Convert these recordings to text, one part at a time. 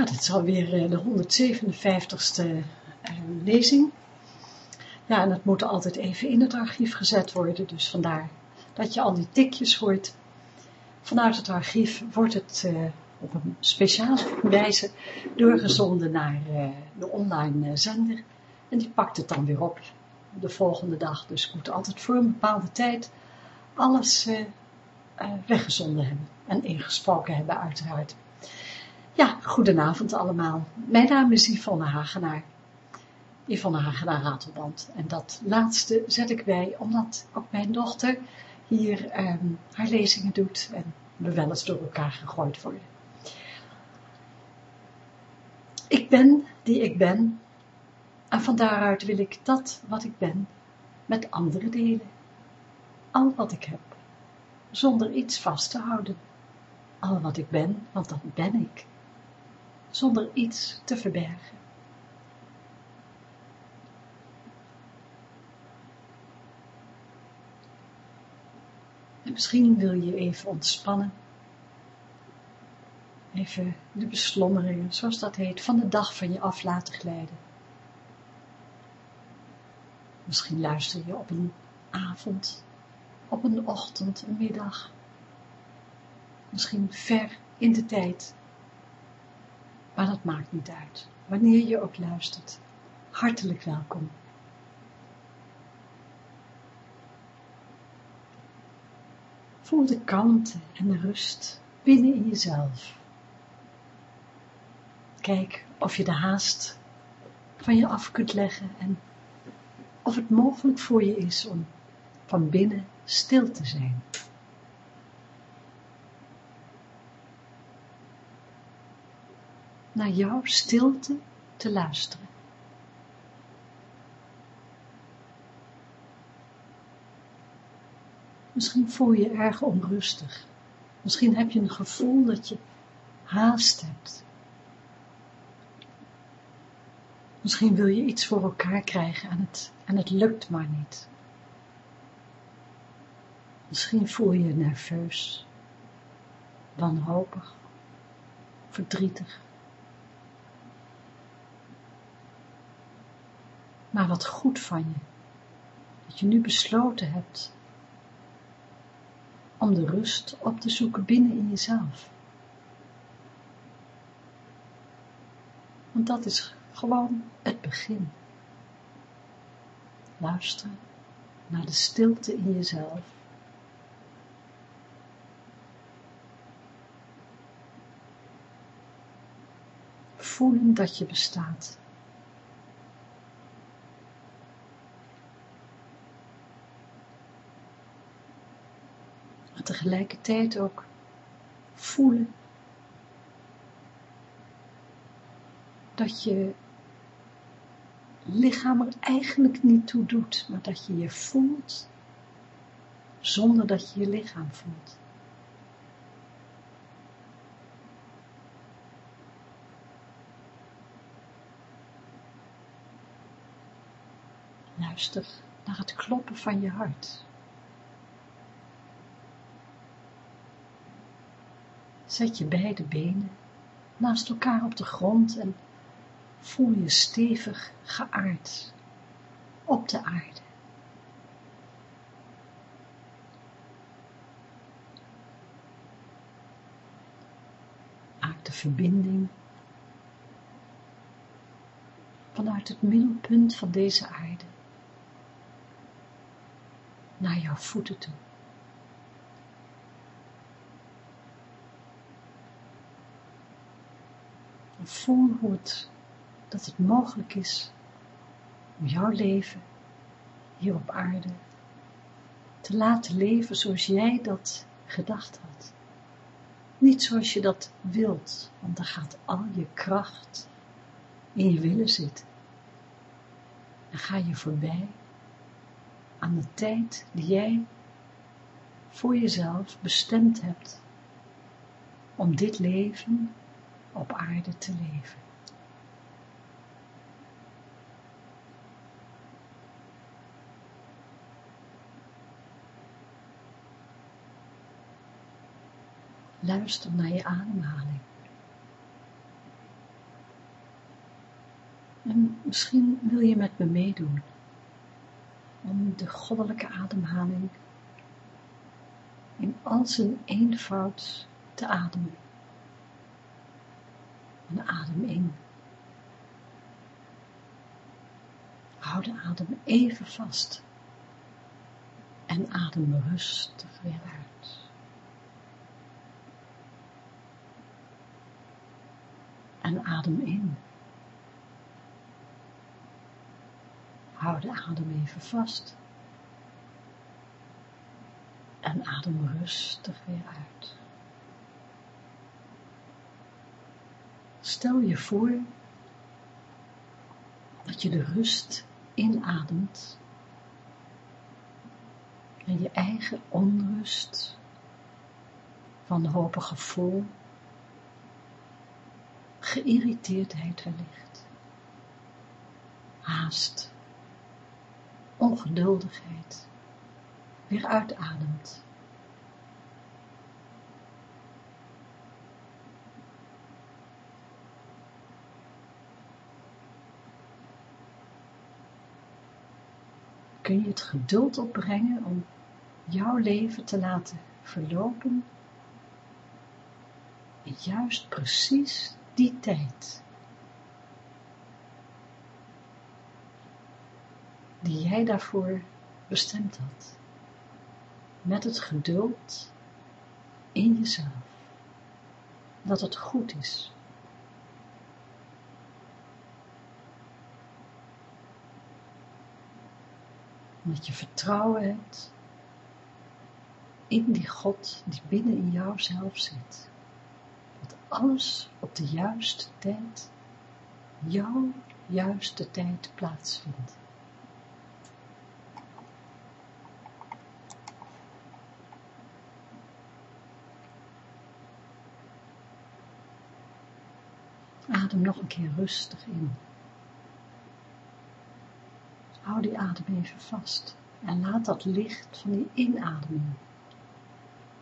Nou, dit is alweer eh, de 157ste eh, lezing. Ja, en het moet altijd even in het archief gezet worden, dus vandaar dat je al die tikjes hoort. Vanuit het archief wordt het uh, op een speciale wijze doorgezonden naar de online zender. En die pakt het dan weer op de volgende dag. Dus ik moet altijd voor een bepaalde tijd alles weggezonden hebben. En ingesproken hebben uiteraard. Ja, goedenavond allemaal. Mijn naam is Yvonne Hagenaar. Yvonne Hagenaar Ratelband. En dat laatste zet ik bij, omdat ook mijn dochter hier um, haar lezingen doet en we wel eens door elkaar gegooid worden. Ik ben die ik ben en van daaruit wil ik dat wat ik ben met anderen delen. Al wat ik heb, zonder iets vast te houden. Al wat ik ben, want dat ben ik zonder iets te verbergen. En misschien wil je even ontspannen. Even de beslommeringen, zoals dat heet, van de dag van je af laten glijden. Misschien luister je op een avond, op een ochtend, een middag. Misschien ver in de tijd maar dat maakt niet uit. Wanneer je ook luistert, hartelijk welkom. Voel de kalmte en de rust binnen in jezelf. Kijk of je de haast van je af kunt leggen en of het mogelijk voor je is om van binnen stil te zijn. Naar jouw stilte te luisteren. Misschien voel je je erg onrustig. Misschien heb je een gevoel dat je haast hebt. Misschien wil je iets voor elkaar krijgen en het, en het lukt maar niet. Misschien voel je je nerveus, wanhopig, verdrietig. Maar wat goed van je, dat je nu besloten hebt om de rust op te zoeken binnen in jezelf. Want dat is gewoon het begin. Luisteren naar de stilte in jezelf. Voelen dat je bestaat. Tegelijkertijd ook voelen dat je lichaam er eigenlijk niet toe doet, maar dat je je voelt zonder dat je je lichaam voelt. Luister naar het kloppen van je hart. Zet je beide benen naast elkaar op de grond en voel je stevig geaard op de aarde. Maak de verbinding vanuit het middelpunt van deze aarde naar jouw voeten toe. Voel hoe het, dat het mogelijk is om jouw leven hier op aarde te laten leven zoals jij dat gedacht had. Niet zoals je dat wilt, want dan gaat al je kracht in je willen zitten. En ga je voorbij aan de tijd die jij voor jezelf bestemd hebt om dit leven op aarde te leven. Luister naar je ademhaling. En misschien wil je met me meedoen om de goddelijke ademhaling in al zijn eenvoud te ademen. En adem in. Hou de adem even vast. En adem rustig weer uit. En adem in. Hou de adem even vast. En adem rustig weer uit. Stel je voor dat je de rust inademt en je eigen onrust, wanhopig gevoel, geïrriteerdheid wellicht, haast, ongeduldigheid weer uitademt. Kun je het geduld opbrengen om jouw leven te laten verlopen in juist precies die tijd die jij daarvoor bestemd had. Met het geduld in jezelf. Dat het goed is. Omdat je vertrouwen hebt in die God die binnen in jou zelf zit. Dat alles op de juiste tijd, jouw juiste tijd plaatsvindt. Adem nog een keer rustig in. Hou die adem even vast en laat dat licht van die inademing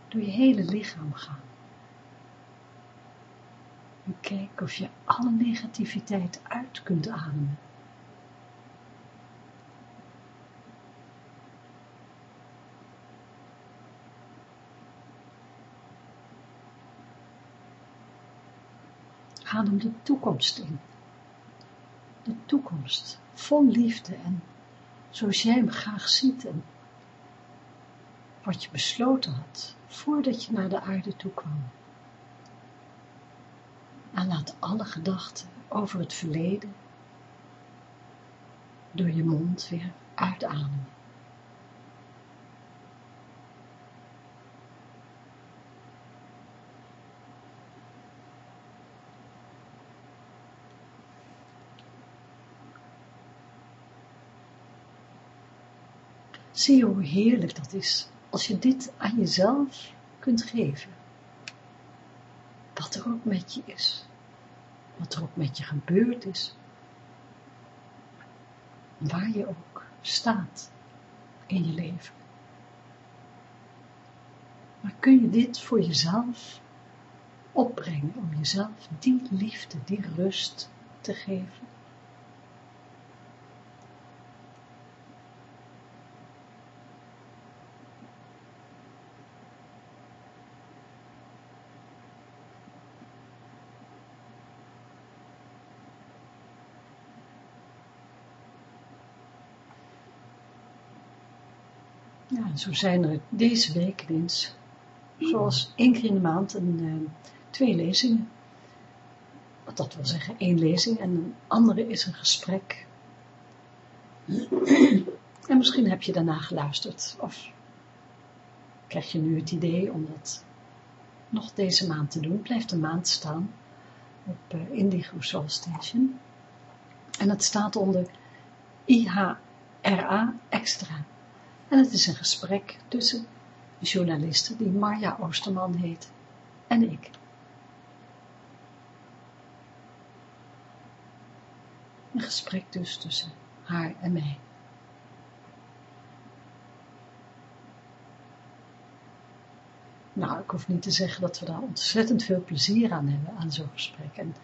door je hele lichaam gaan. En kijk of je alle negativiteit uit kunt ademen. Adem de toekomst in. De toekomst, vol liefde en zoals jij hem graag ziet en wat je besloten had voordat je naar de aarde toe kwam. En laat alle gedachten over het verleden door je mond weer uitademen. Zie hoe heerlijk dat is als je dit aan jezelf kunt geven. Wat er ook met je is. Wat er ook met je gebeurd is. Waar je ook staat in je leven. Maar kun je dit voor jezelf opbrengen om jezelf die liefde, die rust te geven? Ja, zo zijn er deze week eens, zoals één keer in de maand, een, uh, twee lezingen. Wat dat wil zeggen, één lezing en een andere is een gesprek. en misschien heb je daarna geluisterd, of krijg je nu het idee om dat nog deze maand te doen. Blijft een maand staan op uh, Indigo Soul Station. En het staat onder IHRA Extra. En het is een gesprek tussen een journaliste die Marja Oosterman heet en ik. Een gesprek dus tussen haar en mij. Nou, ik hoef niet te zeggen dat we daar ontzettend veel plezier aan hebben, aan zo'n gesprek. En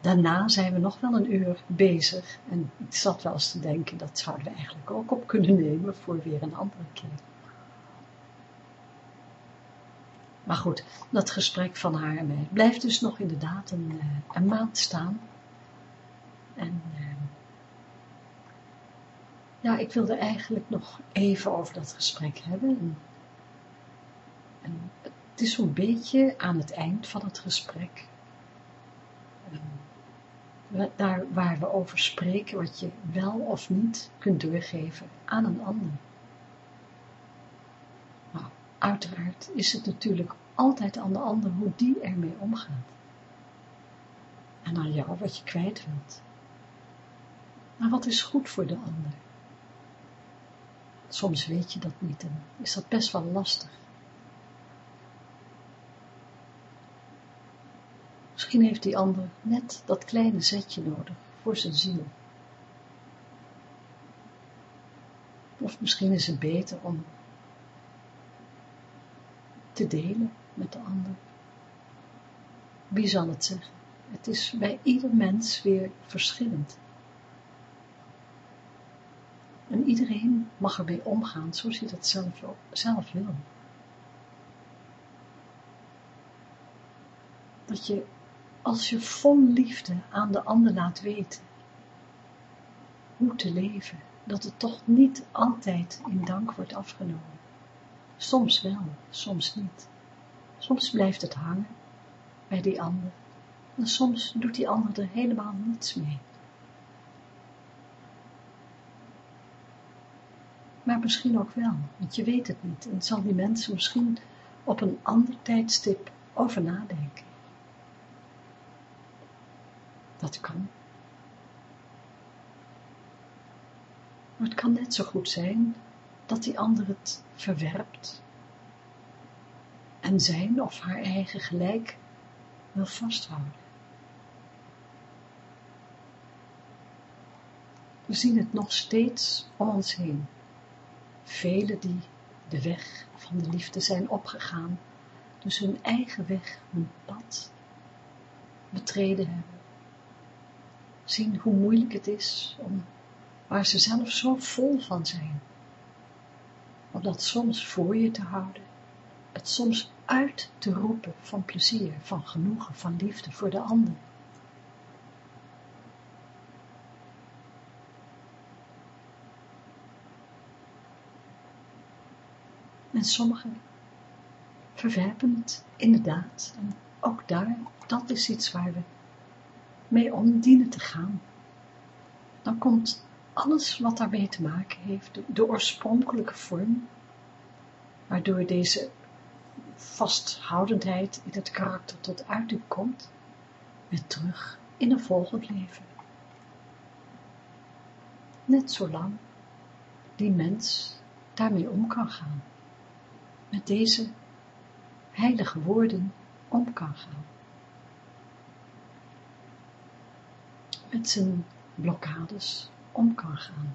daarna zijn we nog wel een uur bezig. En ik zat wel eens te denken, dat zouden we eigenlijk ook op kunnen nemen voor weer een andere keer. Maar goed, dat gesprek van haar en mij blijft dus nog inderdaad een, eh, maand staan. En uh, ja, ik wilde eigenlijk nog even over dat gesprek hebben. En, en het is zo'n beetje aan het eind van het gesprek. Daar waar we over spreken wat je wel of niet kunt doorgeven aan een ander. Nou, uiteraard is het natuurlijk altijd aan de ander hoe die ermee omgaat. En aan jou wat je kwijt wilt. Maar wat is goed voor de ander? Soms weet je dat niet en is dat best wel lastig. Misschien heeft die ander net dat kleine zetje nodig voor zijn ziel. Of misschien is het beter om te delen met de ander. Wie zal het zeggen? Het is bij ieder mens weer verschillend. En iedereen mag ermee omgaan zoals hij dat zelf, zelf wil. Dat je, als je vol liefde aan de ander laat weten, hoe te leven, dat het toch niet altijd in dank wordt afgenomen. Soms wel, soms niet. Soms blijft het hangen bij die ander. En soms doet die ander er helemaal niets mee. Maar misschien ook wel, want je weet het niet. En zal die mensen misschien op een ander tijdstip over nadenken. Dat kan. Maar het kan net zo goed zijn dat die ander het verwerpt en zijn of haar eigen gelijk wil vasthouden. We zien het nog steeds om ons heen. Velen die de weg van de liefde zijn opgegaan, dus hun eigen weg, hun pad, betreden hebben. Zien hoe moeilijk het is om, waar ze zelf zo vol van zijn, om dat soms voor je te houden het soms uit te roepen van plezier, van genoegen, van liefde voor de ander. En sommigen verwerpen het inderdaad. En ook daar, dat is iets waar we mee om dienen te gaan. Dan komt alles wat daarmee te maken heeft, de, oorspronkelijke vorm, waardoor deze vasthoudendheid in het karakter tot uiting komt, weer terug in een volgend leven. Net zolang die mens daarmee om kan gaan, met deze heilige woorden om kan gaan. Met zijn blokkades om kan gaan.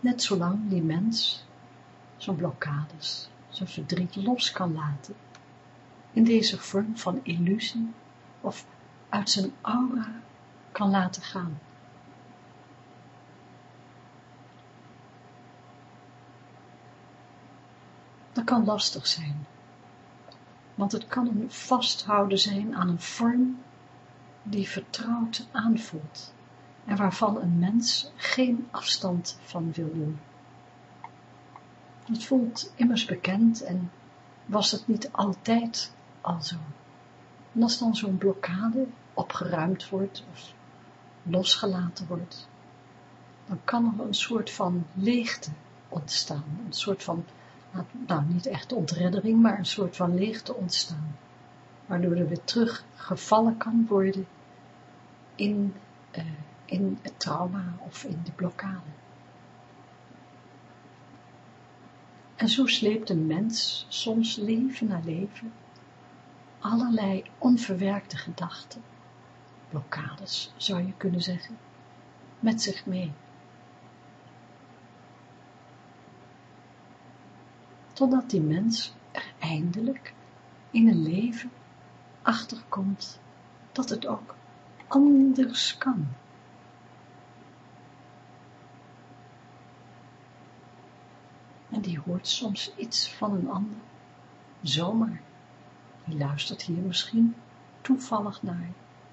Net zolang die mens zijn blokkades zijn verdriet los kan laten, in deze vorm van illusie of uit zijn aura kan laten gaan. Dat kan lastig zijn, want het kan een vasthouden zijn aan een vorm die vertrouwd aanvoelt en waarvan een mens geen afstand van wil doen. Het voelt immers bekend en was het niet altijd al zo. En als dan zo'n blokkade opgeruimd wordt of losgelaten wordt, dan kan er een soort van leegte ontstaan. Een soort van, nou, nou niet echt ontreddering, maar een soort van leegte ontstaan. Waardoor er weer terug gevallen kan worden in, uh, in het trauma of in de blokkade. En zo sleept een mens soms leven na leven allerlei onverwerkte gedachten, blokkades zou je kunnen zeggen, met zich mee. Totdat die mens er eindelijk in een leven achterkomt dat het ook anders kan. En die hoort soms iets van een ander, zomaar. Die luistert hier misschien toevallig naar,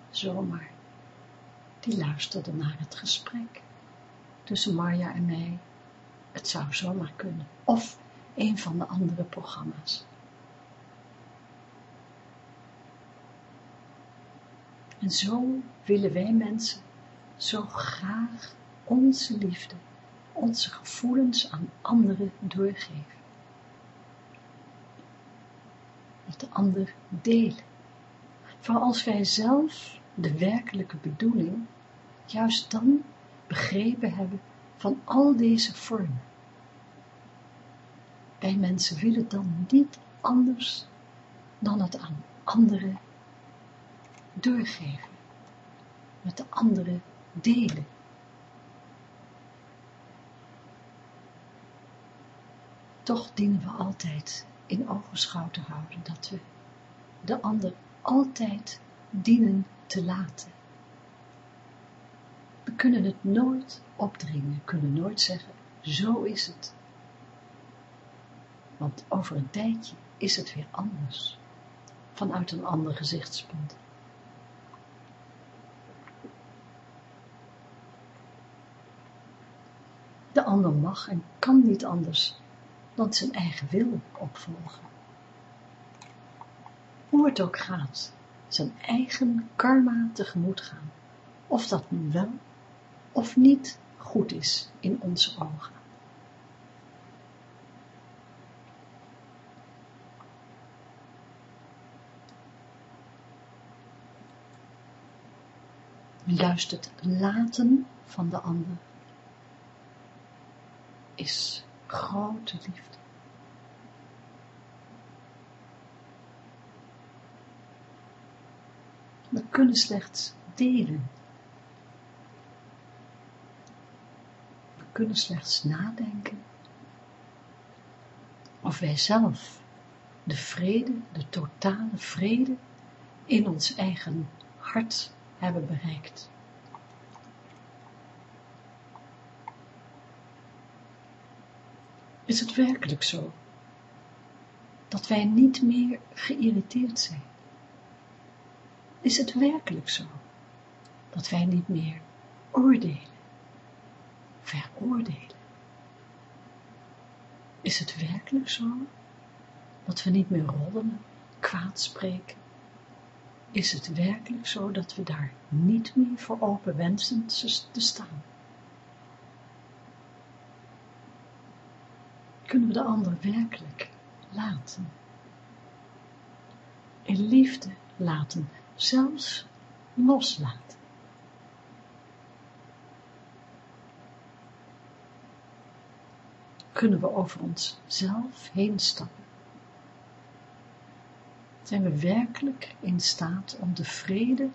zomaar. Die luisterde naar het gesprek tussen Marja en mij. Het zou zomaar kunnen. Of een van de andere programma's. En zo willen wij mensen zo graag onze liefde, onze gevoelens aan anderen doorgeven. Met de ander delen. Voor als wij zelf de werkelijke bedoeling juist dan begrepen hebben van al deze vormen. Wij mensen willen dan niet anders dan het aan anderen doorgeven, met de anderen delen. Toch dienen we altijd in ogenschouw te houden dat we de ander altijd dienen te laten. We kunnen het nooit opdringen, kunnen nooit zeggen, zo is het. Want over een tijdje is het weer anders, vanuit een ander gezichtspunt. Ander mag en kan niet anders dan zijn eigen wil opvolgen. Hoe het ook gaat, zijn eigen karma tegemoet gaan, of dat nu wel of niet goed is in onze ogen. Luistert laten van de ander is grote liefde. We kunnen slechts delen. We kunnen slechts nadenken of wij zelf de vrede, de totale vrede in ons eigen hart hebben bereikt. Is het werkelijk zo dat wij niet meer geïrriteerd zijn? Is het werkelijk zo dat wij niet meer oordelen, veroordelen? Is het werkelijk zo dat we niet meer roddelen, kwaad spreken? Is het werkelijk zo dat we daar niet meer voor open wensen te staan? Kunnen we de ander werkelijk laten. In liefde laten, zelfs loslaten. Kunnen we over onszelf heen stappen? Zijn we werkelijk in staat om de vrede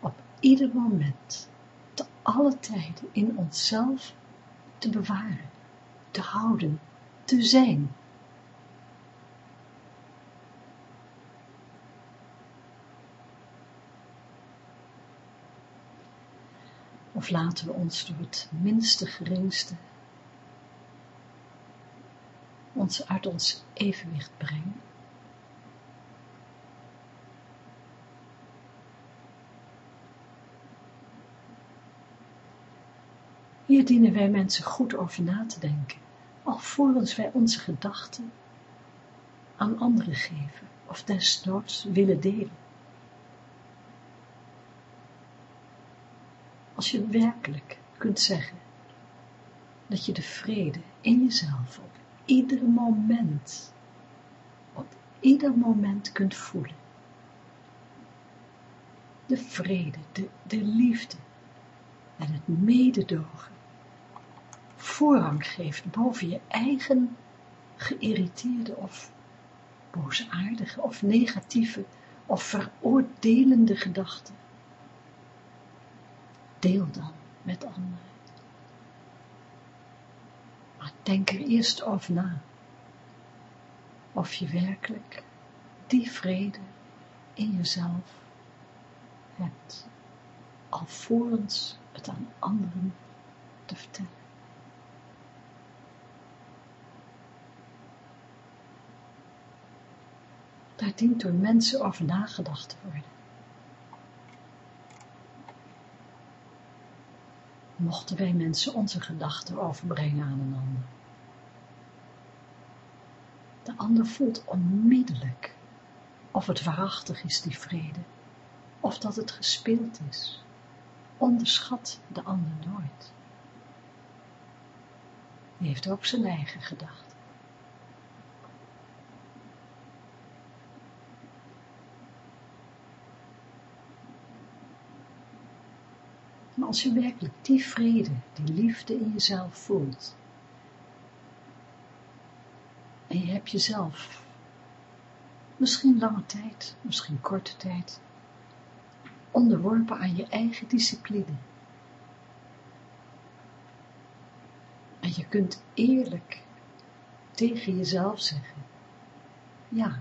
op ieder moment, te alle tijden in onszelf te bewaren, te houden te zijn. Of laten we ons door het minste geringste ons uit ons evenwicht brengen. Hier dienen wij mensen goed over na te denken alvorens wij onze gedachten aan anderen geven of desnoods willen delen. Als je werkelijk kunt zeggen dat je de vrede in jezelf op ieder moment, op ieder moment kunt voelen. De vrede, de, de liefde en het mededogen voorrang geeft boven je eigen geïrriteerde of boosaardige of negatieve of veroordelende gedachten. Deel dan met anderen. Maar denk er eerst over na. Of je werkelijk die vrede in jezelf hebt. alvorens het aan anderen te vertellen. Daar dient door mensen over nagedacht te worden. Mochten wij mensen onze gedachten overbrengen aan een ander. De ander voelt onmiddellijk of het waarachtig is, die vrede, of dat het gespeeld is. Onderschat de ander nooit. Die heeft ook zijn eigen gedachten. Maar als je werkelijk die vrede, die liefde in jezelf voelt, en je hebt jezelf misschien lange tijd, misschien korte tijd, onderworpen aan je eigen discipline. En je kunt eerlijk tegen jezelf zeggen, ja,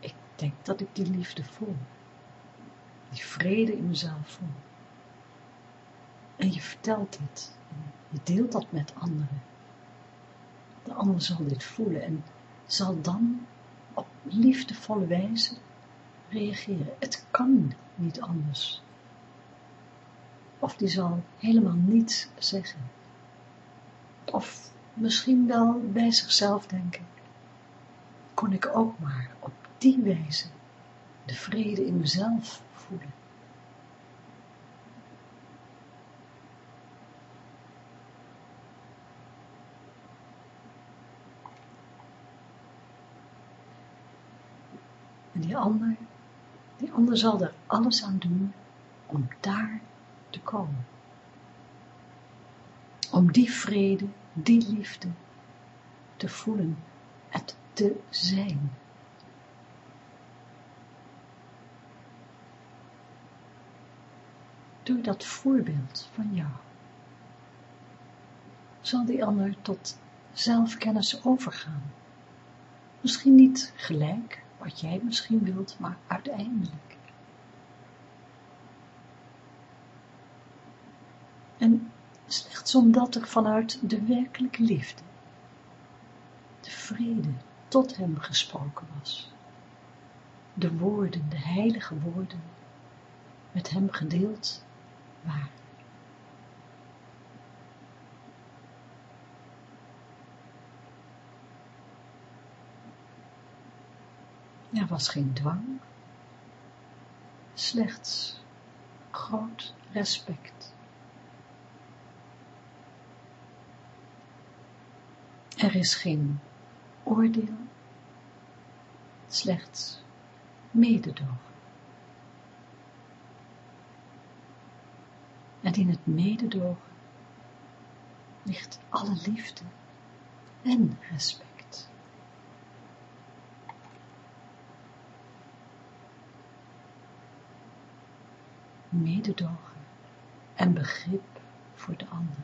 ik denk dat ik die liefde voel, die vrede in mezelf voel. En je vertelt en je deelt dat met anderen. De ander zal dit voelen en zal dan op liefdevolle wijze reageren. Het kan niet anders. Of die zal helemaal niets zeggen. Of misschien wel bij zichzelf denken. Kon ik ook maar op die wijze de vrede in mezelf voelen. En die ander, die ander zal er alles aan doen om daar te komen. Om die vrede, die liefde te voelen, het te zijn. Door dat voorbeeld van jou zal die ander tot zelfkennis overgaan. Misschien niet gelijk, wat jij misschien wilt, maar uiteindelijk. En slechts omdat er vanuit de werkelijke liefde, de vrede tot hem gesproken was, de woorden, de heilige woorden, met hem gedeeld waren. Er was geen dwang, slechts groot respect. Er is geen oordeel, slechts mededogen. En in het mededogen ligt alle liefde en respect. Mededogen en begrip voor de ander.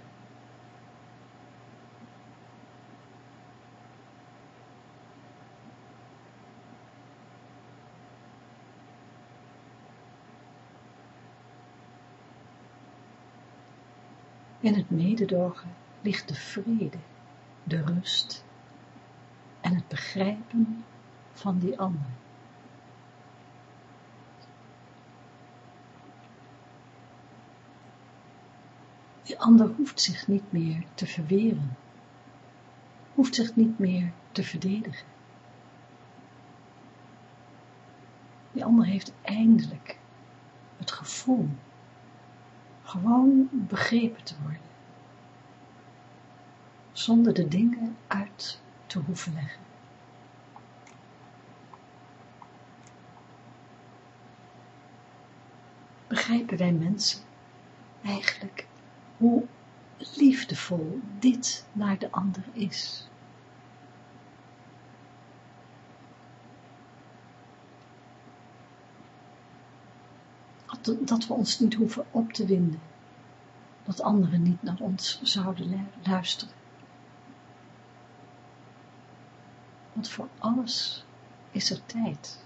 In het mededogen ligt de vrede, de rust en het begrijpen van die ander. Die ander hoeft zich niet meer te verweren, hoeft zich niet meer te verdedigen. Die ander heeft eindelijk het gevoel gewoon begrepen te worden, zonder de dingen uit te hoeven leggen. Begrijpen wij mensen eigenlijk hoe liefdevol dit naar de ander is. Dat we ons niet hoeven op te winden, dat anderen niet naar ons zouden luisteren. Want voor alles is er tijd.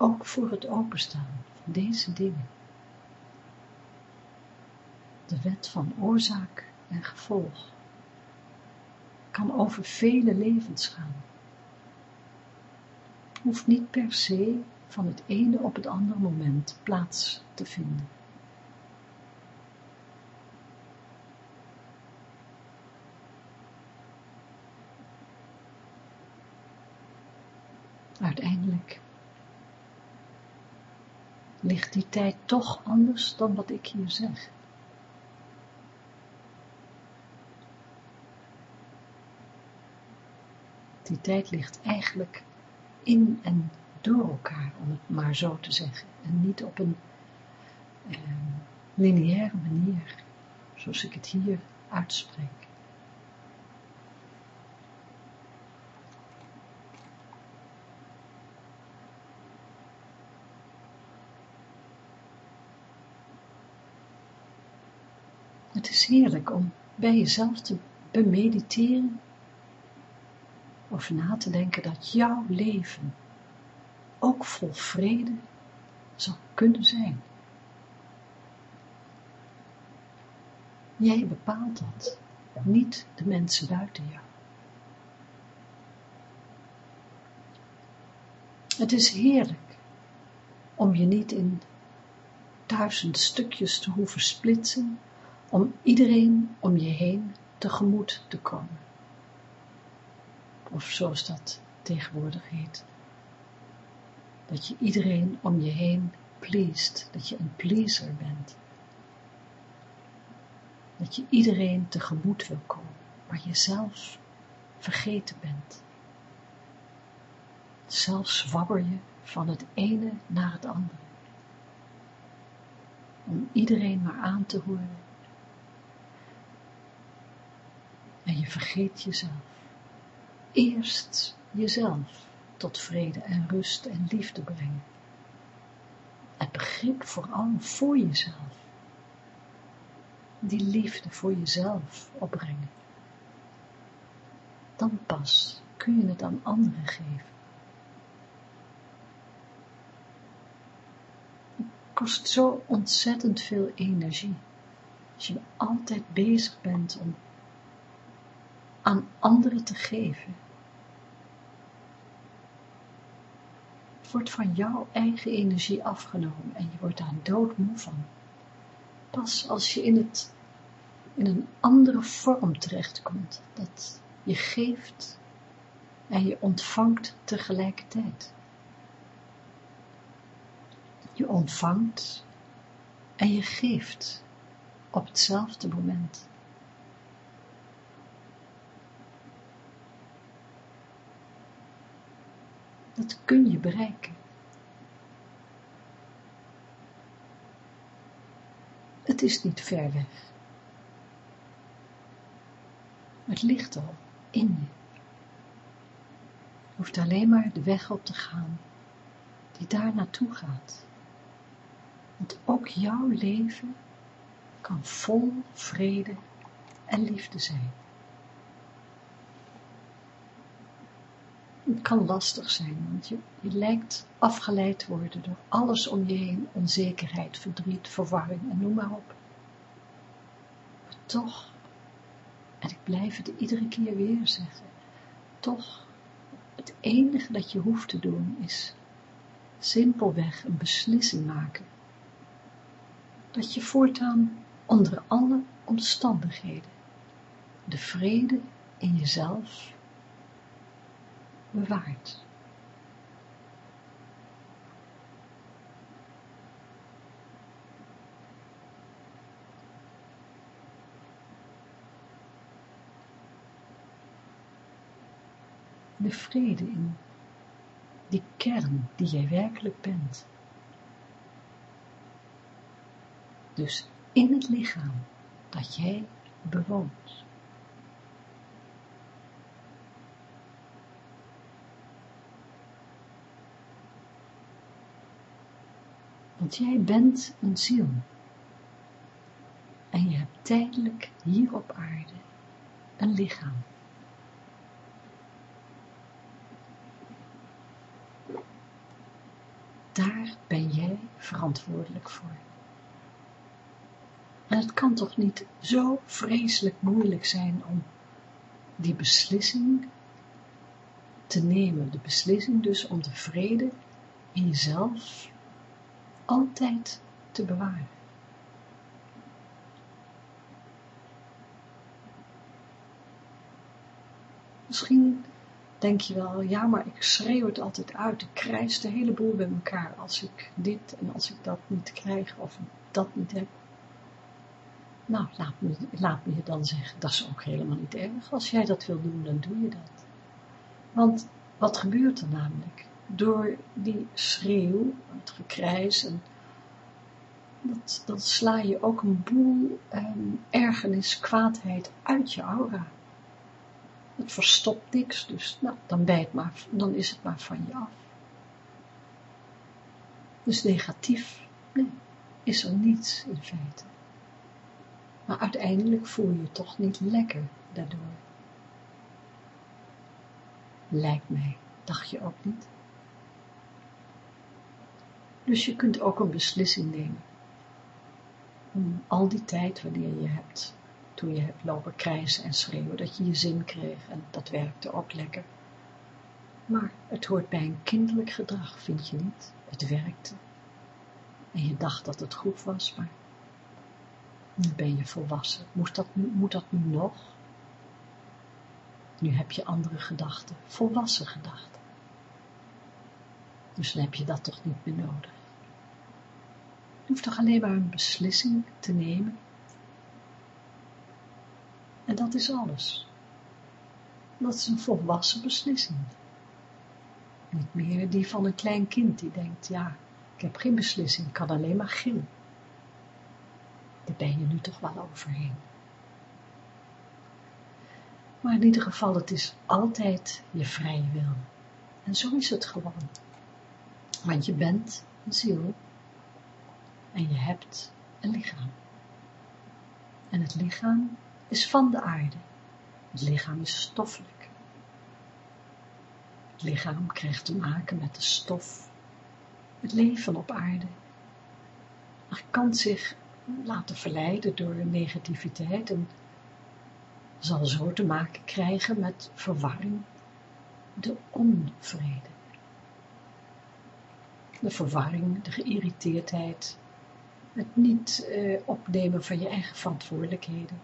Ook voor het openstaan van deze dingen. De wet van oorzaak en gevolg kan over vele levens gaan. Hoeft niet per se van het ene op het andere moment plaats te vinden. Uiteindelijk ligt die tijd toch anders dan wat ik hier zeg. Die tijd ligt eigenlijk in en door elkaar, om het maar zo te zeggen. En niet op een eh, lineaire manier, zoals ik het hier uitspreek. Het is heerlijk om bij jezelf te bemediteren, over na te denken dat jouw leven ook vol vrede zal kunnen zijn. Jij bepaalt dat, niet de mensen buiten jou. Het is heerlijk om je niet in duizend stukjes te hoeven splitsen, om iedereen om je heen tegemoet te komen. Of zoals dat tegenwoordig heet, dat je iedereen om je heen pleest, dat je een pleaser bent. Dat je iedereen tegemoet wil komen, maar jezelf vergeten bent. Zelf zwabber je van het ene naar het andere. Om iedereen maar aan te horen. En je vergeet jezelf. Eerst jezelf tot vrede en rust en liefde brengen. Het begrip vooral voor jezelf. Die liefde voor jezelf opbrengen. Dan pas kun je het aan anderen geven. Het kost zo ontzettend veel energie. Als je altijd bezig bent om aan anderen te geven wordt van jouw eigen energie afgenomen en je wordt daar doodmoe van. Pas als je in, het, in een andere vorm terechtkomt, dat je geeft en je ontvangt tegelijkertijd. Je ontvangt en je geeft op hetzelfde moment. Dat kun je bereiken. Het is niet ver weg. Het ligt al in je. Je hoeft alleen maar de weg op te gaan die daar naartoe gaat. Want ook jouw leven kan vol vrede en liefde zijn. Het kan lastig zijn, want je, je lijkt afgeleid worden door alles om je heen, onzekerheid, verdriet, verwarring en noem maar op. Maar toch, en ik blijf het iedere keer weer zeggen, toch, het enige dat je hoeft te doen is simpelweg een beslissing maken. Dat je voortaan onder alle omstandigheden de vrede in jezelf bewaard. De vrede in die kern die jij werkelijk bent. Dus in het lichaam dat jij bewoont. Want jij bent een ziel. En je hebt tijdelijk hier op aarde een lichaam. daar ben jij verantwoordelijk voor. En het kan toch niet zo vreselijk moeilijk zijn om die beslissing te nemen. De beslissing dus om de vrede in jezelf altijd te bewaren. Misschien denk je wel, ja, maar ik schreeuw het altijd uit. Ik krijs de hele boel bij elkaar als ik dit en als ik dat niet krijg of dat niet heb. Nou, laat laat me je dan zeggen, dat is ook helemaal niet erg. Als jij dat wil doen, dan doe je dat. Want wat gebeurt er namelijk? Door die schreeuw, het gekrijs, en dat, dat sla je ook een boel eh, ergernis, kwaadheid uit je aura. Het verstopt niks, dus nou, dan, bijt maar, dan is het maar van je af. Dus negatief, nee, is er niets in feite. Maar uiteindelijk voel je je toch niet lekker daardoor. Lijkt mij, dacht je ook niet? Dus je kunt ook een beslissing nemen. Al die tijd wanneer je hebt toen je hebt lopen krijsen en schreeuwen, dat je je zin kreeg en dat werkte ook lekker. Maar het hoort bij een kinderlijk gedrag, vind je niet? Het werkte. En je dacht dat het goed was, maar nu ben je volwassen. Moet dat, moet dat nu nog? Nu heb je andere gedachten, volwassen gedachten. Dus dan heb je dat toch niet meer nodig. Hoeft toch alleen maar een beslissing te nemen en dat is alles. Dat is een volwassen beslissing. Niet meer die van een klein kind die denkt, ja, ik heb geen beslissing, ik kan alleen maar gillen. Daar ben je nu toch wel overheen. Maar in ieder geval, het is altijd je vrije wil. En zo is het gewoon. Want je bent een ziel en je hebt een lichaam. En het lichaam is van de aarde. Het lichaam is stoffelijk. Het lichaam krijgt te maken met de stof, het leven op aarde. Maar kan zich laten verleiden door negativiteit en zal zo te maken krijgen met verwarring, de onvrede. De verwarring, de geïrriteerdheid, het niet eh, opnemen van je eigen verantwoordelijkheden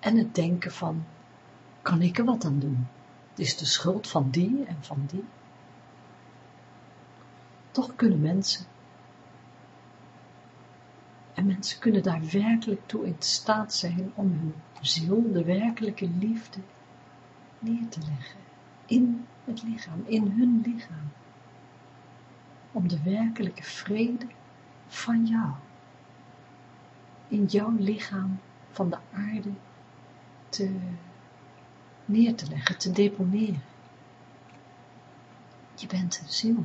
en het denken van, kan ik er wat aan doen? Het is de schuld van die en van die. Toch kunnen mensen, en mensen kunnen daar werkelijk toe in staat zijn om hun ziel, de werkelijke liefde, neer te leggen in het lichaam, in hun lichaam. Om de werkelijke vrede van jou, in jouw lichaam van de aarde te, neer te leggen, te deponeren. Je bent een ziel.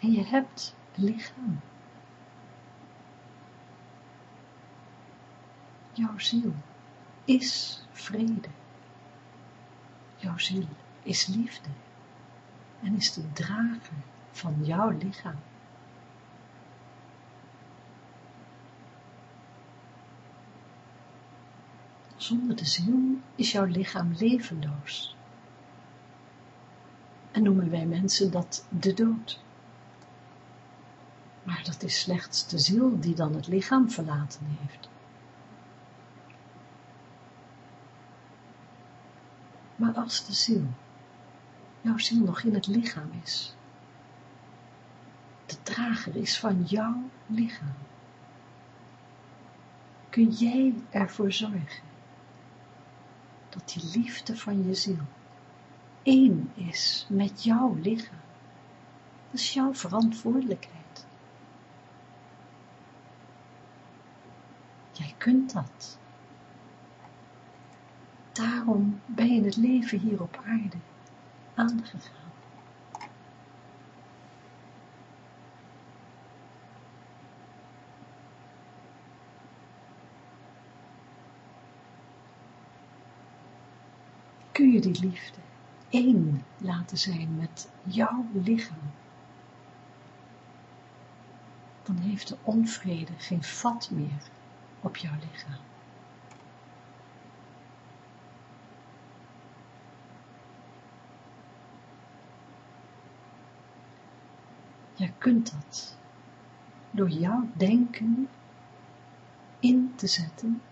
En je hebt een lichaam. Jouw ziel is vrede. Jouw ziel is liefde en is de drager van jouw lichaam. Zonder de ziel is jouw lichaam levenloos. En noemen wij mensen dat de dood. Maar dat is slechts de ziel die dan het lichaam verlaten heeft. Maar als de ziel, jouw ziel nog in het lichaam is, de drager is van jouw lichaam, kun jij ervoor zorgen dat die liefde van je ziel één is met jouw lichaam. Dat is jouw verantwoordelijkheid. Jij kunt dat. Daarom ben je het leven hier op aarde aangegaan. Kun je die liefde één laten zijn met jouw lichaam. dan heeft de onvrede geen vat meer op jouw lichaam. Jij kunt dat door jouw denken in te zetten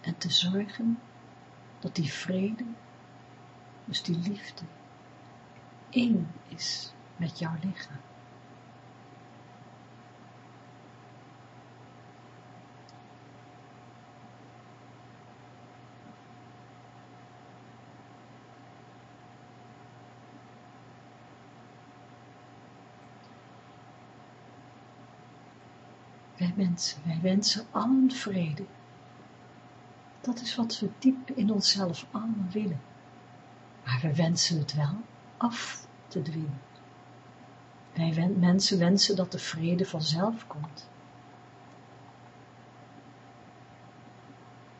en te zorgen dat die vrede, dus die liefde, één is met jouw lichaam. Wij mensen, wij wensen allen vrede. Dat is wat we diep in onszelf allemaal willen. Maar we wensen het wel af te dwingen. Wij mensen wensen dat de vrede vanzelf komt.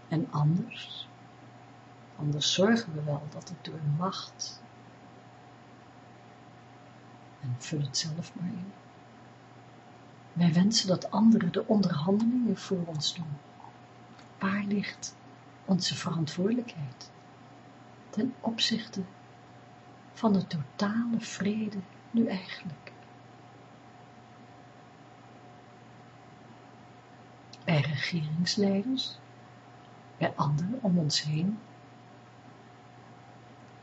En anders, anders zorgen we wel dat het door macht, en vul het zelf maar in, wij wensen dat anderen de onderhandelingen voor ons doen. Waar ligt onze verantwoordelijkheid ten opzichte van de totale vrede nu eigenlijk? Bij regeringsleiders, bij anderen om ons heen,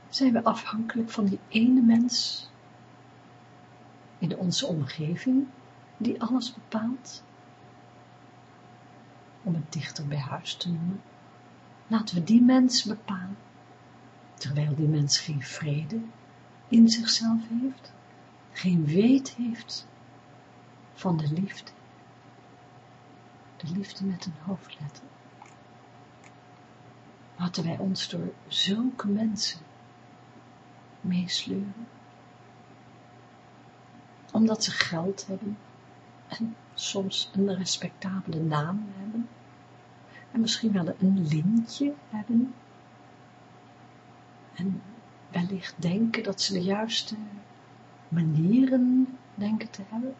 zijn we afhankelijk van die ene mens in onze omgeving die alles bepaalt? Om het dichter bij huis te noemen, laten we die mens bepalen, terwijl die mens geen vrede in zichzelf heeft, geen weet heeft van de liefde, de liefde met een hoofdletter. Laten wij ons door zulke mensen meesleuren, omdat ze geld hebben, en soms een respectabele naam hebben en misschien wel een lintje hebben en wellicht denken dat ze de juiste manieren denken te hebben.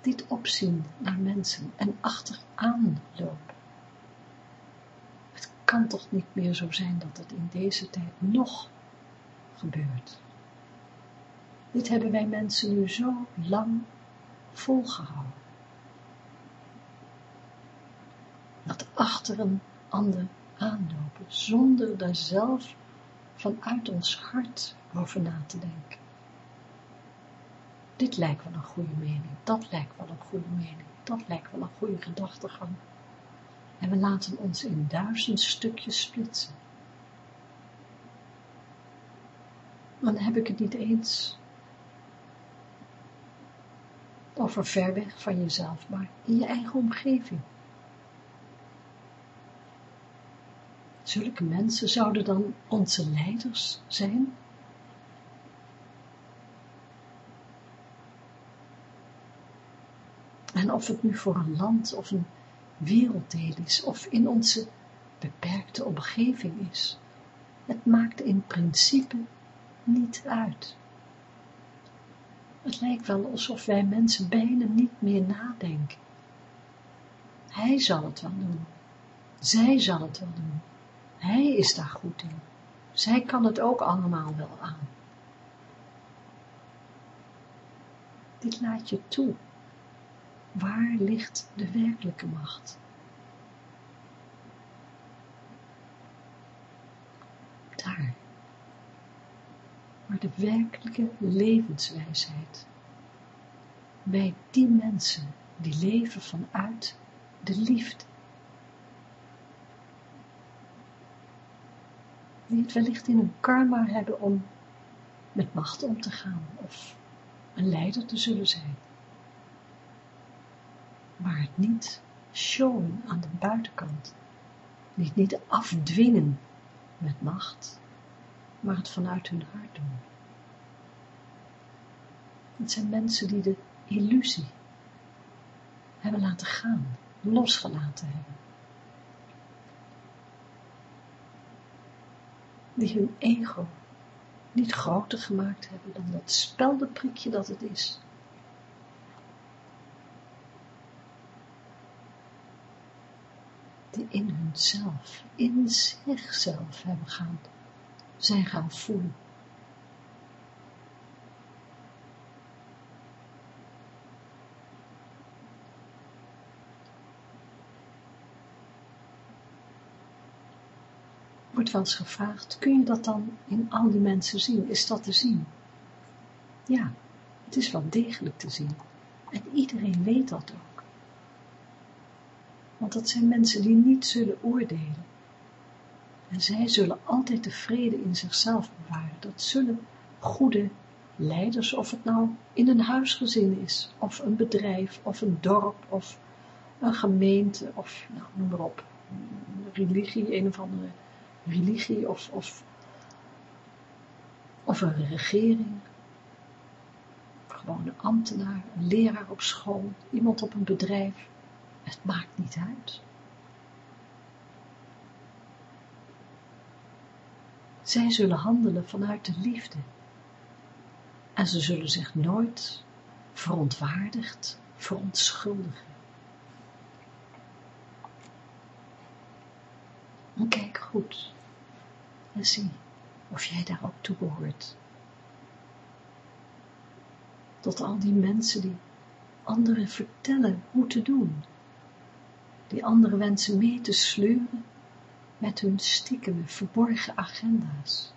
Dit opzien naar mensen en achteraan lopen. Het kan toch niet meer zo zijn dat het in deze tijd nog gebeurt. Dit hebben wij mensen nu zo lang volgehouden. Dat achter een ander aanlopen, zonder daar zelf vanuit ons hart over na te denken. Dit lijkt wel een goede mening, dat lijkt wel een goede mening, dat lijkt wel een goede gedachtegang. En we laten ons in duizend stukjes splitsen. Dan heb ik het niet eens over ver weg van jezelf, maar in je eigen omgeving. Zulke mensen zouden dan onze leiders zijn? En of het nu voor een land of een werelddeel is, of in onze beperkte omgeving is, het maakt in principe niet uit. Het lijkt wel alsof wij mensen bijna niet meer nadenken. Hij zal het wel doen. Zij zal het wel doen. Hij is daar goed in. Zij kan het ook allemaal wel aan. Dit laat je toe. Waar ligt de werkelijke macht? Daar maar de werkelijke levenswijsheid. Bij die mensen die leven vanuit de liefde. Die het wellicht in hun karma hebben om met macht om te gaan of een leider te zullen zijn. Maar het niet showen aan de buitenkant. Niet, niet afdwingen met macht, maar het vanuit hun hart doen. Het zijn mensen die de illusie hebben laten gaan, losgelaten hebben. Die hun ego niet groter gemaakt hebben dan dat speldenprikje dat het is. Die in hunzelf, in zichzelf hebben gaan, zijn gaan voelen. Eens gevraagd, kun je dat dan in al die mensen zien? Is dat te zien? Ja, het is wel degelijk te zien. En iedereen weet dat ook. Want dat zijn mensen die niet zullen oordelen. En zij zullen altijd de vrede in zichzelf bewaren. Dat zullen goede leiders, of het nou in een huisgezin is, of een bedrijf, of een dorp, of een gemeente, of nou, noem maar op, religie, een of andere religie of, of, of een regering, gewoon een ambtenaar, een leraar op school, iemand op een bedrijf, het maakt niet uit. Zij zullen handelen vanuit de liefde. En ze zullen zich nooit verontwaardigd verontschuldigen. En kijk goed en zie of jij daar ook toe behoort. Tot al die mensen die anderen vertellen hoe te doen, die anderen wensen mee te sleuren met hun stiekeme, verborgen agenda's.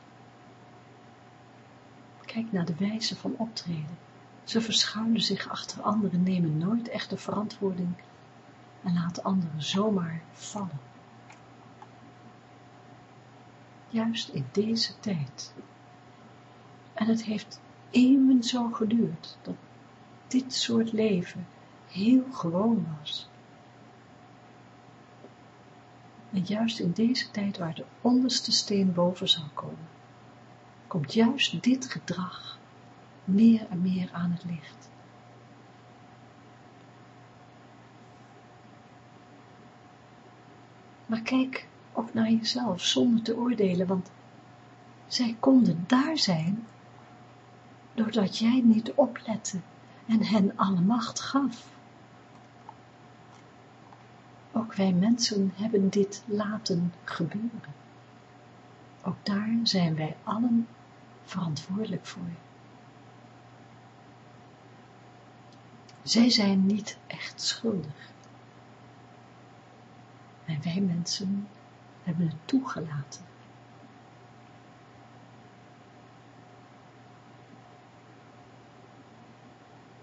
Kijk naar de wijze van optreden. Ze verschuilen zich achter anderen, nemen nooit echt de verantwoording en laten anderen zomaar vallen juist in deze tijd. En het heeft eeuwen zo geduurd, dat dit soort leven heel gewoon was. En juist in deze tijd waar de onderste steen boven zal komen, komt juist dit gedrag meer en meer aan het licht. Maar kijk ook naar jezelf, zonder te oordelen, want zij konden daar zijn, doordat jij niet oplette en hen alle macht gaf. Ook wij mensen hebben dit laten gebeuren. Ook daar zijn wij allen verantwoordelijk voor. Zij zijn niet echt schuldig. En wij mensen hebben toegelaten.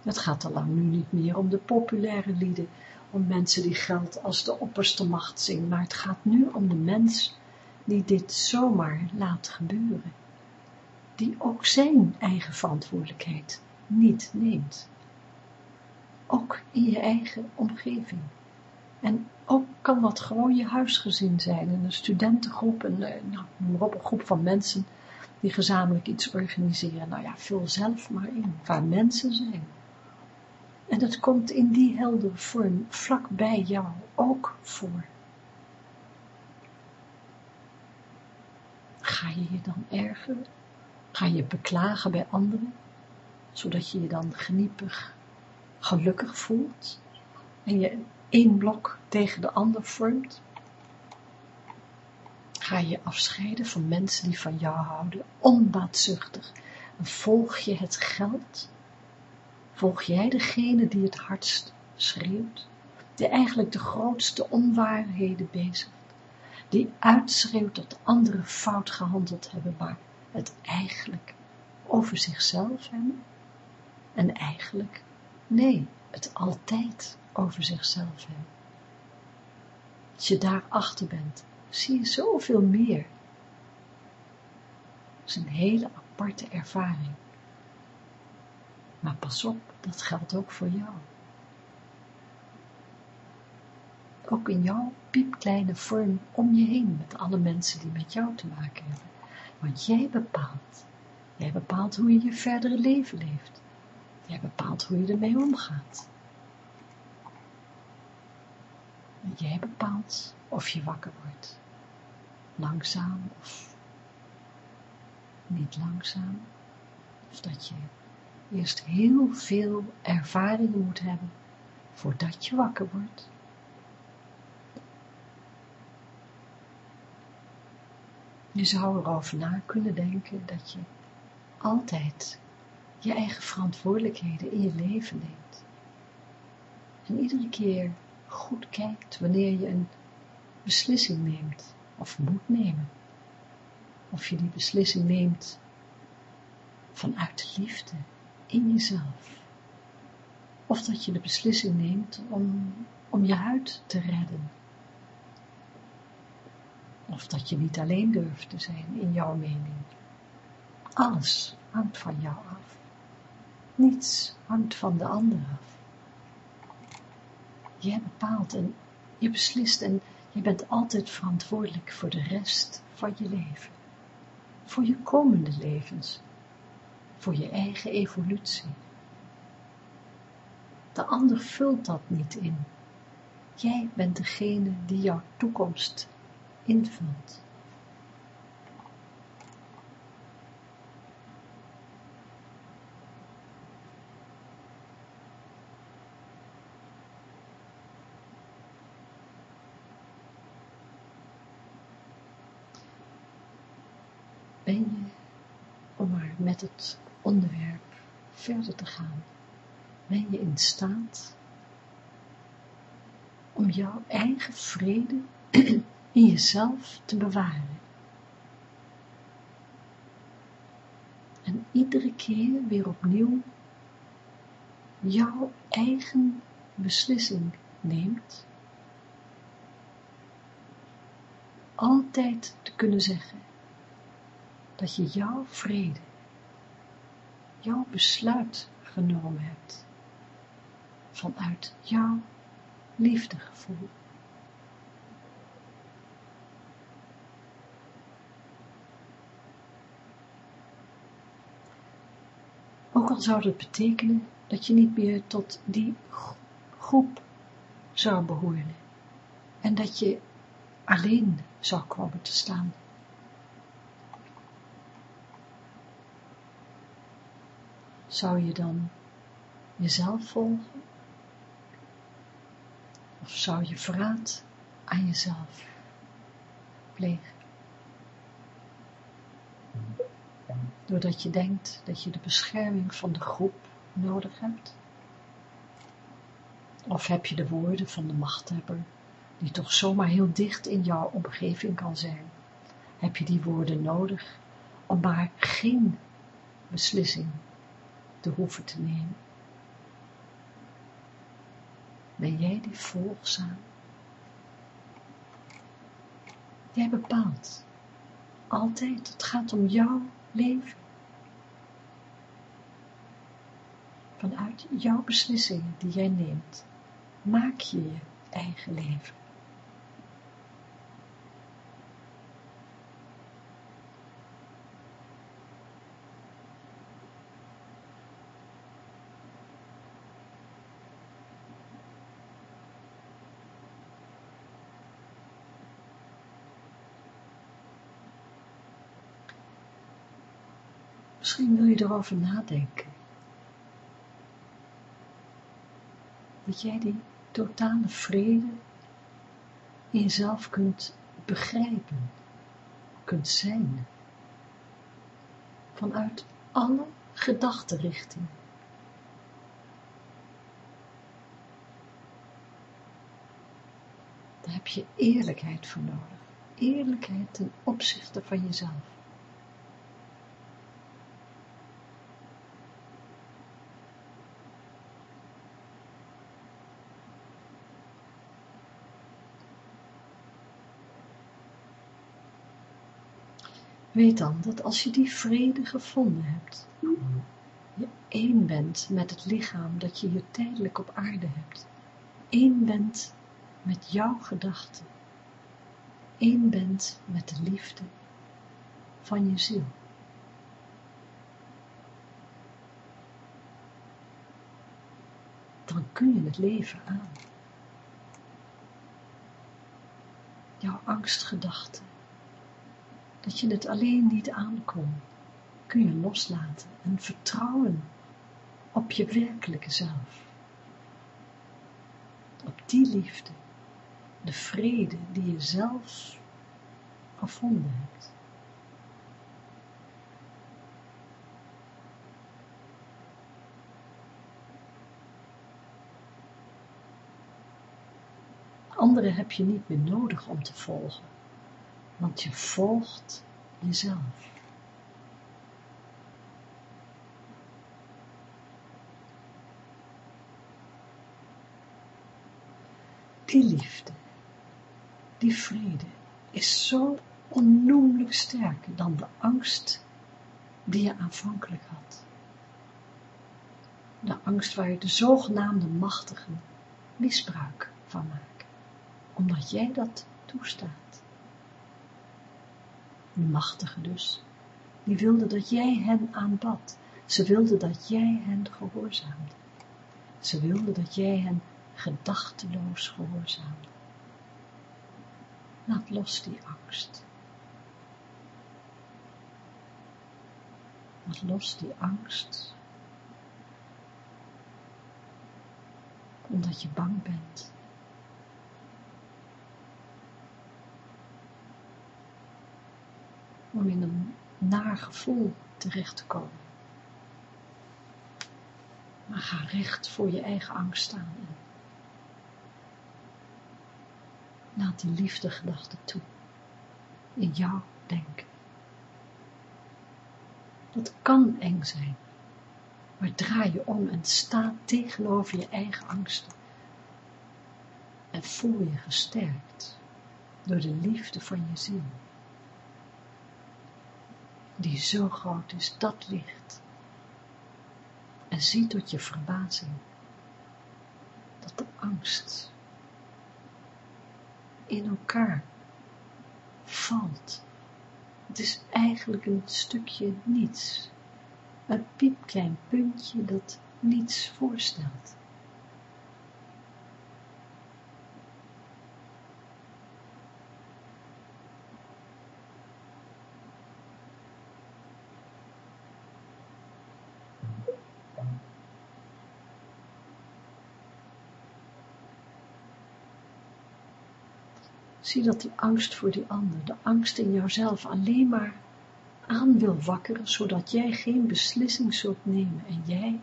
Het gaat al lang nu niet meer om de populaire lieden, om mensen die geld als de opperste macht zien, maar het gaat nu om de mens die dit zomaar laat gebeuren, die ook zijn eigen verantwoordelijkheid niet neemt. Ook in je eigen omgeving. En ook kan dat gewoon je huisgezin zijn, een studentengroep, een, eh, nou, een groep van mensen die gezamenlijk iets organiseren. Nou ja, vul zelf maar in, waar mensen zijn. En dat komt in die heldere vorm vlak bij jou ook voor. Ga je je dan ergeren? Ga je beklagen bij anderen? Zodat je je dan geniepig, gelukkig voelt? En je één blok tegen de ander vormt? Ga je afscheiden van mensen die van jou houden, onbaatzuchtig, en volg je het geld? Volg jij degene die het hardst schreeuwt, die eigenlijk de grootste onwaarheden bezigt, die uitschreeuwt dat de anderen fout gehandeld hebben, maar het eigenlijk over zichzelf hebben? En eigenlijk, nee, het altijd over zichzelf hebben. Als je daarachter bent, zie je zoveel meer. Het is een hele aparte ervaring. Maar pas op, dat geldt ook voor jou. Ook in jouw piepkleine vorm om je heen met alle mensen die met jou te maken hebben. Want jij bepaalt. Jij bepaalt hoe je je verdere leven leeft. Jij bepaalt hoe je ermee omgaat. Jij bepaalt of je wakker wordt. Langzaam of niet langzaam, of dat je eerst heel veel ervaringen moet hebben voordat je wakker wordt. Je zou erover na kunnen denken dat je altijd je eigen verantwoordelijkheden in je leven neemt. En iedere keer goed kijkt wanneer je een beslissing neemt of moet nemen. Of je die beslissing neemt vanuit liefde in jezelf. Of dat je de beslissing neemt om, om je huid te redden. Of dat je niet alleen durft te zijn in jouw mening. Alles hangt van jou af. Niets hangt van de ander af. Jij bepaalt en je beslist en je bent altijd verantwoordelijk voor de rest van je leven. Voor je komende levens. Voor je eigen evolutie. De ander vult dat niet in. Jij bent degene die jouw toekomst invult. Ben je, om maar het onderwerp verder te gaan, ben je in staat om jouw eigen vrede in jezelf te bewaren. En iedere keer weer opnieuw jouw eigen beslissing neemt, altijd te kunnen zeggen dat je jouw vrede, jouw besluit genomen hebt vanuit jouw liefdegevoel. Ook al zou dat betekenen dat je niet meer tot die groep zou behoren en dat je alleen zou komen te staan. Zou je dan jezelf volgen? Of zou je verraad aan jezelf plegen? doordat je denkt dat je de bescherming van de groep nodig hebt? Of heb je de woorden van de machthebber, die toch zomaar heel dicht in jouw omgeving kan zijn? Heb je die woorden nodig om maar geen beslissing te hoeven te nemen? Ben jij die volgzaam? Jij bepaalt. Altijd, het gaat om jouw leven. Vanuit jouw beslissingen die jij neemt, maak je je eigen leven. Misschien wil je erover nadenken. Dat jij die totale vrede in jezelf kunt begrijpen, kunt zijn. Vanuit alle gedachtenrichtingen. Daar heb je eerlijkheid voor nodig. Eerlijkheid ten opzichte van jezelf. Weet dan dat als je die vrede gevonden hebt, je één bent met het lichaam dat je hier tijdelijk op aarde hebt, één bent met jouw gedachten, één bent met de liefde van je ziel. Dan kun je het leven aan. Jouw angstgedachten, dat je het alleen niet aankomt, kun je loslaten en vertrouwen op je werkelijke zelf. Op die liefde, de vrede die je zelf gevonden hebt. Anderen heb je niet meer nodig om te volgen, want je volgt jezelf. Die liefde, die vrede is zo onnoemelijk sterker dan de angst die je aanvankelijk had. De angst waar je de zogenaamde machtigen misbruik van maakt, omdat jij dat toestaat. De machtigen dus, die wilden dat jij hen aanbad. Ze wilden dat jij hen gehoorzaamde. Ze wilden dat jij hen gedachteloos gehoorzaamde. Laat los die angst. Laat los die angst. Omdat je bang bent. Om in een naar gevoel terecht te komen. Maar ga recht voor je eigen angst staan Laat die liefdegedachte toe. In jouw denken. Dat kan eng zijn. Maar draai je om en sta tegenover je eigen angsten. En voel je gesterkt door de liefde van je ziel. Die zo groot is, dat licht. En zie tot je verbazing dat de angst in elkaar valt. Het is eigenlijk een stukje niets. Een piepklein puntje dat niets voorstelt. Zie dat die angst voor die ander, de angst in jouzelf alleen maar aan wil wakkeren, zodat jij geen beslissing zult nemen en jij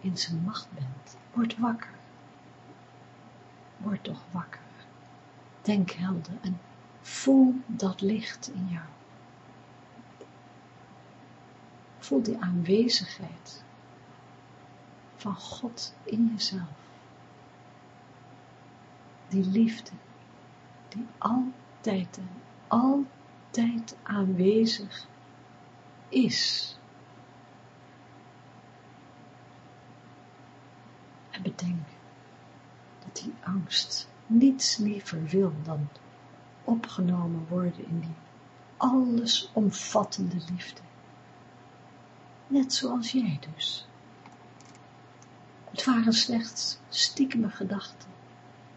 in zijn macht bent. Word wakker. Word toch wakker. Denk helder en voel dat licht in jou. Voel die aanwezigheid van God in jezelf. Die liefde die altijd en altijd aanwezig is. En bedenk dat die angst niets liever wil dan opgenomen worden in die allesomvattende liefde. Net zoals jij dus. Het waren slechts stiekeme gedachten.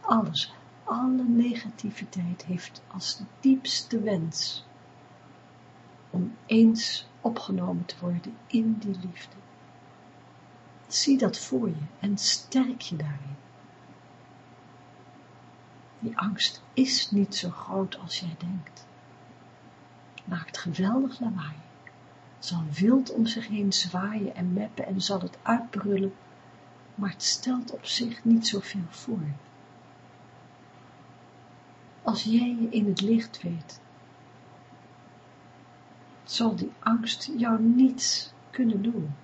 Alles alle negativiteit heeft als diepste wens om eens opgenomen te worden in die liefde. Zie dat voor je en sterk je daarin. Die angst is niet zo groot als jij denkt. Maakt geweldig lawaai, zal wild om zich heen zwaaien en meppen en zal het uitbrullen, maar het stelt op zich niet zoveel voor als jij je in het licht weet, zal die angst jou niets kunnen doen.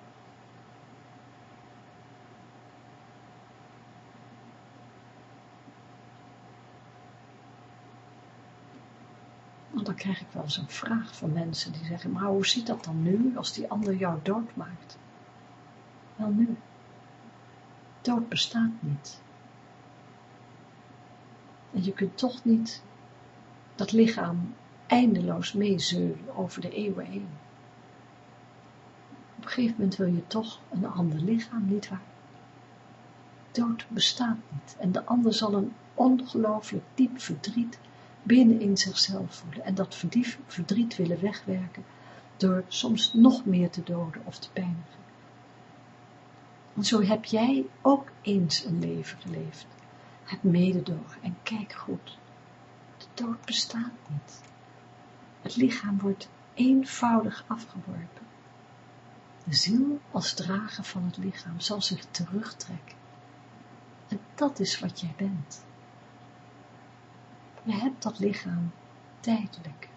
Want dan krijg ik wel eens een vraag van mensen die zeggen, maar hoe ziet dat dan nu, als die ander jou doodmaakt? Wel nu, dood bestaat niet. En je kunt toch niet dat lichaam eindeloos meezeulen over de eeuwen heen. Op een gegeven moment wil je toch een ander lichaam, niet waar? Dood bestaat niet en de ander zal een ongelooflijk diep verdriet binnen in zichzelf voelen en dat verdriet willen wegwerken door soms nog meer te doden of te pijnigen. En zo heb jij ook eens een leven geleefd. Heb mededogen en kijk goed. De dood bestaat niet. Het lichaam wordt eenvoudig afgeworpen. De ziel als drager van het lichaam zal zich terugtrekken. En dat is wat jij bent. Je hebt dat lichaam tijdelijk.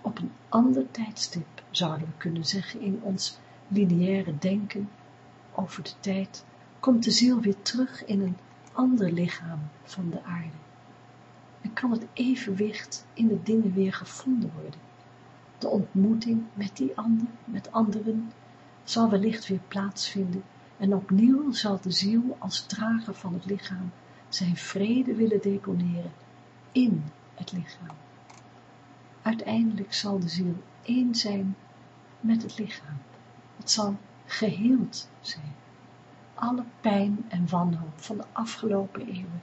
Op een ander tijdstip zouden we kunnen zeggen in ons lineaire denken over de tijd, komt de ziel weer terug in een ander lichaam van de aarde. En kan het evenwicht in de dingen weer gevonden worden. De ontmoeting met die ander, met anderen, zal wellicht weer plaatsvinden en opnieuw zal de ziel als drager van het lichaam zijn vrede willen deponeren in het lichaam. Uiteindelijk zal de ziel één zijn met het lichaam. Het zal geheeld zijn. Alle pijn en wanhoop van de afgelopen eeuwen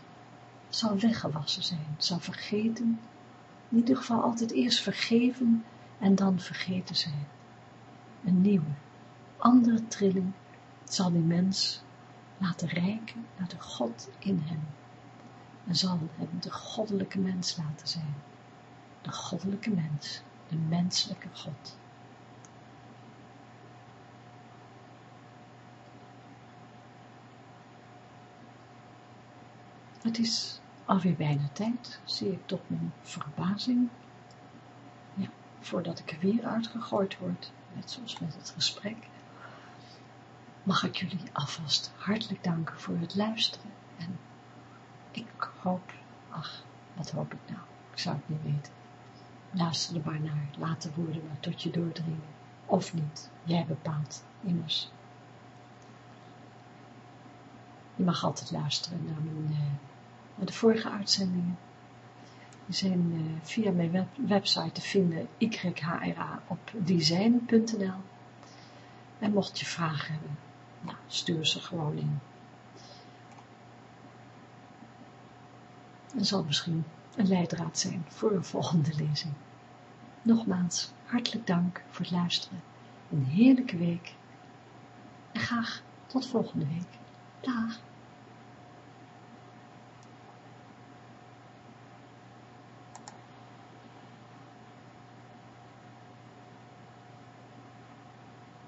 zal weggewassen zijn, zal vergeten, in ieder geval altijd eerst vergeven en dan vergeten zijn. Een nieuwe, andere trilling zal die mens laten reiken naar de God in hem en zal hem de goddelijke mens laten zijn. De goddelijke mens, de menselijke God. Het is alweer bijna tijd, zie ik tot mijn verbazing. Ja, voordat ik er weer uitgegooid word, net zoals met het gesprek, mag ik jullie alvast hartelijk danken voor het luisteren. En ik hoop, ach, wat hoop ik nou? Ik zou het niet weten. Luister er maar naar, laat de woorden maar tot je doordringen. Of niet, jij bepaalt, immers. Je mag altijd luisteren naar mijn... De vorige uitzendingen. Die zijn uh, via mijn web website te vinden, yhra op design.nl. En mocht je vragen hebben, nou, stuur ze gewoon in. En zal misschien een leidraad zijn voor een volgende lezing. Nogmaals, hartelijk dank voor het luisteren. Een heerlijke week. En graag tot volgende week. Dag.